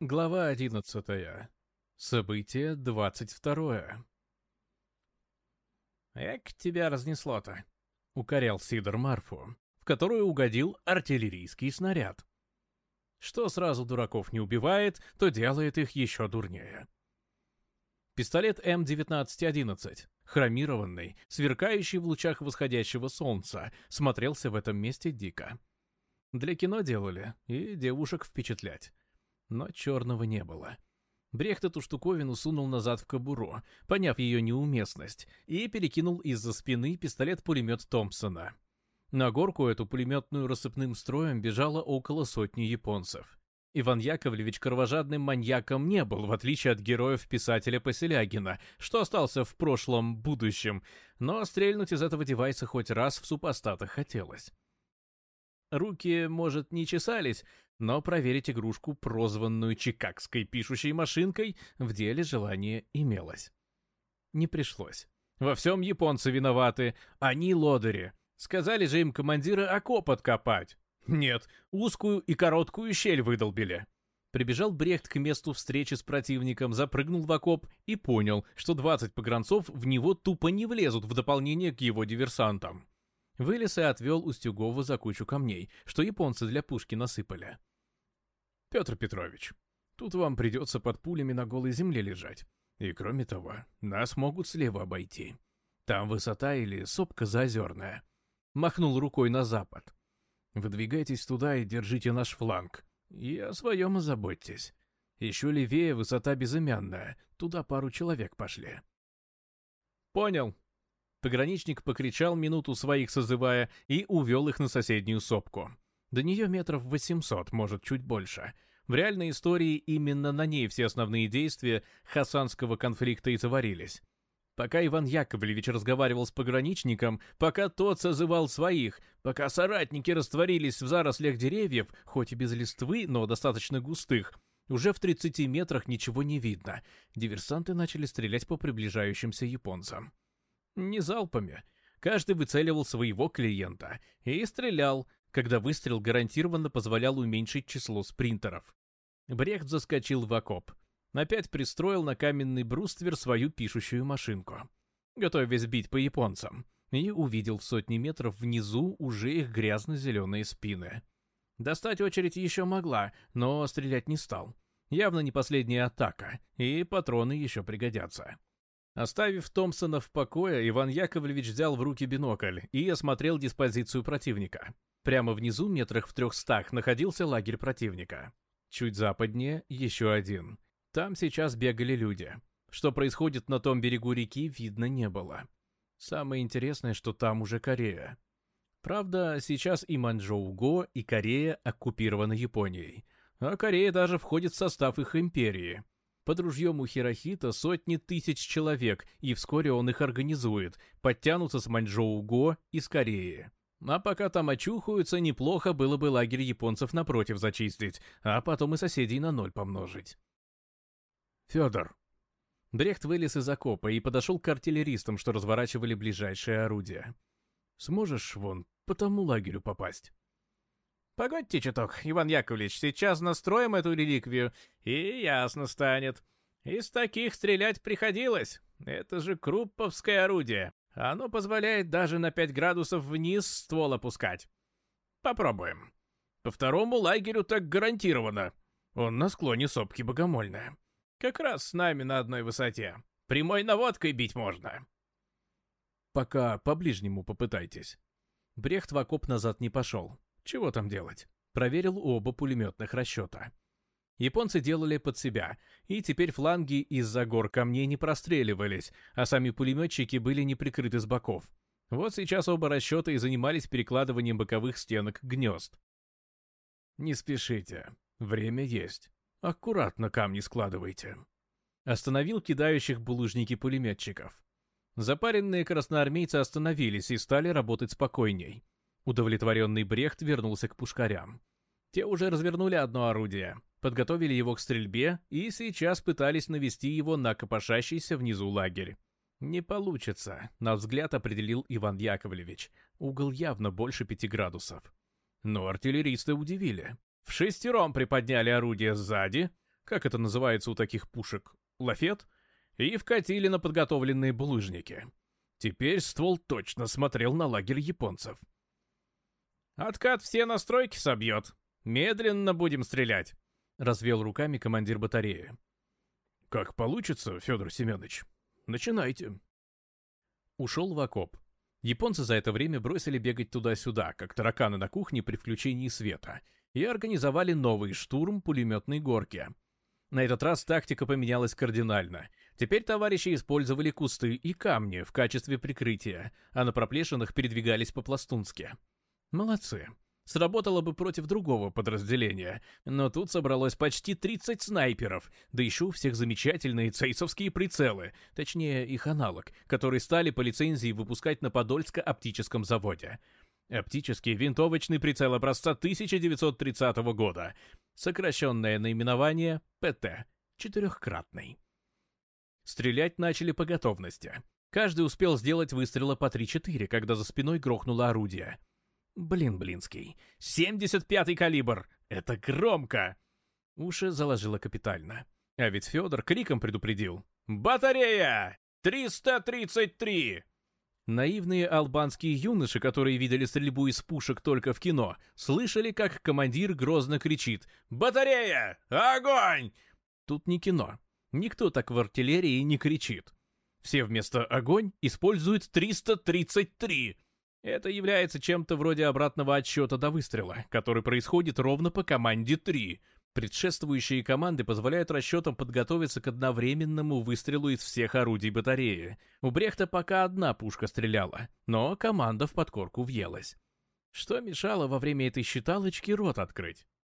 Глава 11. Событие 22. «Эк, тебя разнесло-то», — укорял Сидор Марфу, в которую угодил артиллерийский снаряд. Что сразу дураков не убивает, то делает их еще дурнее. Пистолет М1911, хромированный, сверкающий в лучах восходящего солнца, смотрелся в этом месте дико. Для кино делали, и девушек впечатлять но черного не было. Брехт эту штуковину сунул назад в кобуру, поняв ее неуместность, и перекинул из-за спины пистолет-пулемет Томпсона. На горку эту пулеметную рассыпным строем бежало около сотни японцев. Иван Яковлевич кровожадным маньяком не был, в отличие от героев писателя Поселягина, что остался в прошлом будущем, но стрельнуть из этого девайса хоть раз в супостата хотелось. Руки, может, не чесались, но проверить игрушку, прозванную чикагской пишущей машинкой, в деле желание имелось. Не пришлось. Во всем японцы виноваты, они лодыри. Сказали же им командиры окоп откопать. Нет, узкую и короткую щель выдолбили. Прибежал Брехт к месту встречи с противником, запрыгнул в окоп и понял, что 20 погранцов в него тупо не влезут в дополнение к его диверсантам вылез и отвел Устюгова за кучу камней, что японцы для пушки насыпали. «Петр Петрович, тут вам придется под пулями на голой земле лежать. И кроме того, нас могут слева обойти. Там высота или сопка заозерная». Махнул рукой на запад. «Выдвигайтесь туда и держите наш фланг. И о своем заботьтесь. Еще левее высота безымянная, туда пару человек пошли». «Понял», Пограничник покричал минуту своих созывая и увел их на соседнюю сопку. До нее метров 800, может, чуть больше. В реальной истории именно на ней все основные действия хасанского конфликта и заварились. Пока Иван Яковлевич разговаривал с пограничником, пока тот созывал своих, пока соратники растворились в зарослях деревьев, хоть и без листвы, но достаточно густых, уже в 30 метрах ничего не видно. Диверсанты начали стрелять по приближающимся японцам не залпами. Каждый выцеливал своего клиента и стрелял, когда выстрел гарантированно позволял уменьшить число спринтеров. Брехт заскочил в окоп. Опять пристроил на каменный бруствер свою пишущую машинку, готовясь бить по японцам, и увидел в сотни метров внизу уже их грязно-зеленые спины. Достать очередь еще могла, но стрелять не стал. Явно не последняя атака, и патроны еще пригодятся. Оставив Томпсона в покое, Иван Яковлевич взял в руки бинокль и осмотрел диспозицию противника. Прямо внизу, метрах в трехстах, находился лагерь противника. Чуть западнее — еще один. Там сейчас бегали люди. Что происходит на том берегу реки, видно не было. Самое интересное, что там уже Корея. Правда, сейчас и Манчжоуго, и Корея оккупированы Японией. А Корея даже входит в состав их империи — под ружьем у Хирохита сотни тысяч человек, и вскоре он их организует. Подтянутся с Маньчжоу-Го и с Кореи. А пока там очухаются, неплохо было бы лагерь японцев напротив зачистить, а потом и соседей на ноль помножить. Федор. Брехт вылез из окопа и подошел к артиллеристам, что разворачивали ближайшее орудие. «Сможешь вон по тому лагерю попасть?» Погодьте чуток, Иван Яковлевич, сейчас настроим эту реликвию, и ясно станет. Из таких стрелять приходилось. Это же крупповское орудие. Оно позволяет даже на 5 градусов вниз ствол опускать. Попробуем. По второму лагерю так гарантированно. Он на склоне сопки богомольная. Как раз с нами на одной высоте. Прямой наводкой бить можно. Пока по-ближнему попытайтесь. Брехт в окоп назад не пошел. Чего там делать? Проверил оба пулеметных расчета. Японцы делали под себя, и теперь фланги из-за гор камней не простреливались, а сами пулеметчики были не прикрыты с боков. Вот сейчас оба расчета и занимались перекладыванием боковых стенок гнезд. «Не спешите. Время есть. Аккуратно камни складывайте». Остановил кидающих булыжники пулеметчиков. Запаренные красноармейцы остановились и стали работать спокойней. Удовлетворенный Брехт вернулся к пушкарям. Те уже развернули одно орудие, подготовили его к стрельбе и сейчас пытались навести его на копошащийся внизу лагерь. «Не получится», — на взгляд определил Иван Яковлевич. Угол явно больше пяти градусов. Но артиллеристы удивили. В шестером приподняли орудие сзади, как это называется у таких пушек, лафет, и вкатили на подготовленные булыжники. Теперь ствол точно смотрел на лагерь японцев. Откат все настройки собьет. Медленно будем стрелять», — развел руками командир батареи. «Как получится, Федор Семенович. Начинайте». Ушел в окоп. Японцы за это время бросили бегать туда-сюда, как тараканы на кухне при включении света, и организовали новый штурм пулеметной горки. На этот раз тактика поменялась кардинально. Теперь товарищи использовали кусты и камни в качестве прикрытия, а на проплешинах передвигались по-пластунски. Молодцы. Сработало бы против другого подразделения, но тут собралось почти 30 снайперов, да еще у всех замечательные цейсовские прицелы, точнее их аналог, которые стали по лицензии выпускать на Подольско-оптическом заводе. Оптический винтовочный прицел образца 1930 года, сокращенное наименование ПТ, четырехкратный. Стрелять начали по готовности. Каждый успел сделать выстрела по 3-4, когда за спиной грохнуло орудие. Блин, блинский. 75-й калибр! Это громко! Уши заложило капитально. А ведь Федор криком предупредил. «Батарея! 333!» Наивные албанские юноши, которые видели стрельбу из пушек только в кино, слышали, как командир грозно кричит «Батарея! Огонь!» Тут не кино. Никто так в артиллерии не кричит. Все вместо «огонь» используют «333». Это является чем-то вроде обратного отсчета до выстрела, который происходит ровно по команде 3. Предшествующие команды позволяют расчетам подготовиться к одновременному выстрелу из всех орудий батареи. У Брехта пока одна пушка стреляла, но команда в подкорку въелась. Что мешало во время этой считалочки рот открыть?